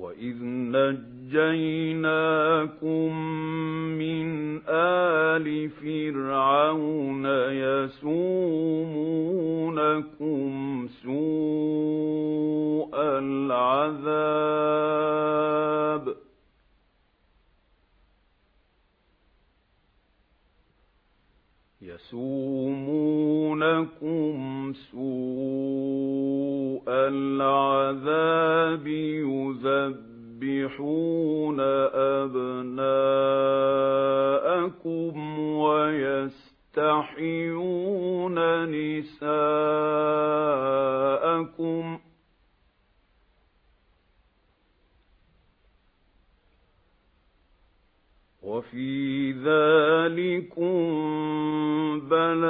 وَإِذْ نَجَّيْنَاكُمْ مِنْ آلِ فِرْعَوْنَ يَسُومُونَكُمْ سُوءَ الْعَذَابِ يَسُومُونَكُمْ سُوءَ الْعَذَابِ يُذَبِّحُونَ أَبْنَاءَكُمْ وَيَسْتَحْيُونَ نِسَاءَكُمْ وَفِي ذَلِكُمْ بَلَاءٌ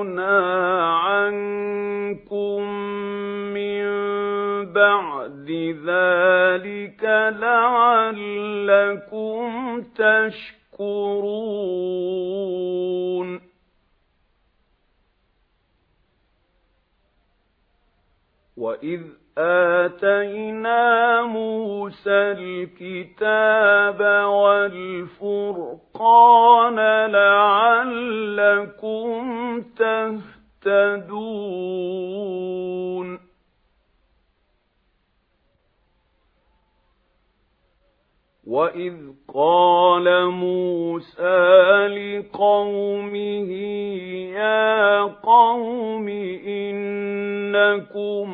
عَفَوْنَا عَنكُم مِّن بَعْدِ ذَلِكَ لَعَلَّكُمْ تَشْكُرُونَ. وَإِذْ آتَيْنَا مُوسَى الْكِتَابَ وَالْفُرْقَانَ لَعَلَّكُمْ تَهْتَدُونَ. وَإِذْ قَالَ مُوسَى لِقَوْمِهِ يَا قَوْمِ إِنَّكُمْ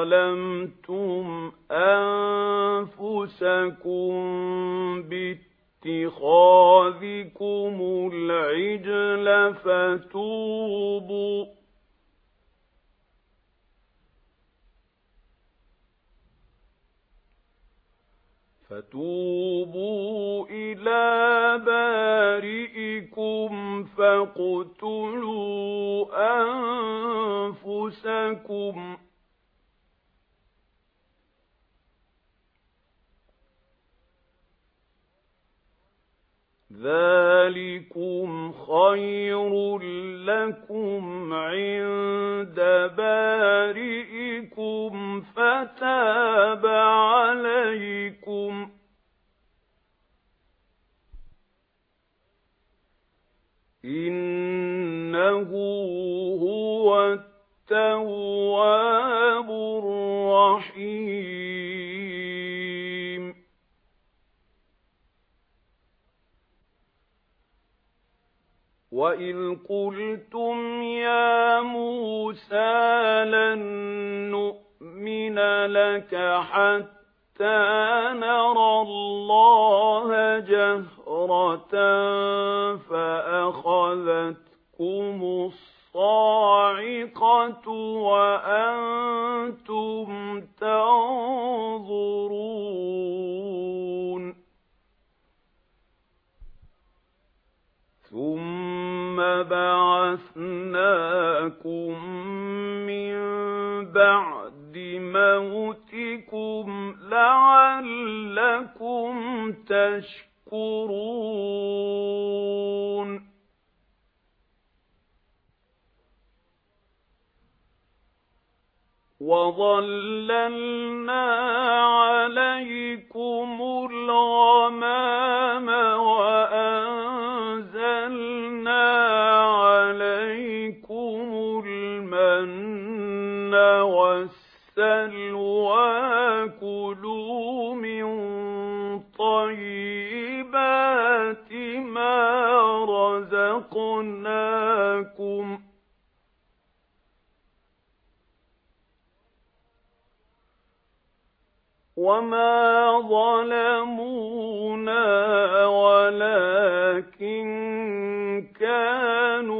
ظَلَمْتُمْ أَنفُسَكُمْ بِاتِّخَاذِكُمُ الْعِجْلَ فَتُوبُوا فَتُوبُوا إِلَى بَارِئِكُمْ فَاقْتُلُوا أَنفُسَكُمْ ذَلِكُمْ خَيْرٌ لَّكُمْ عِندَ بَارِئِكُمْ فَتَابَ عَلَيْكُمْ إِنَّهُ هُوَ التَّوَّابُ الرَّحِيمُ وَإِذْ قُلْتُمْ يَا مُوسَى لَن نُّؤْمِنَ لَكَ حَتَّىٰ نَرَى اللَّهَ جَهْرَةً بَعَثْنَاكُم مِّن بَعْدِ مَوْتِكُمْ لَعَلَّكُمْ تَشْكُرُونَ. وَظَلَّلْنَا عَلَيْكُمُ الْغَمَامَ طَيِّبَاتِ مَا رَزَقْنَاكُمْ ۚ وَمَا ظَلَمُونَا وَلَٰكِن كَانُوا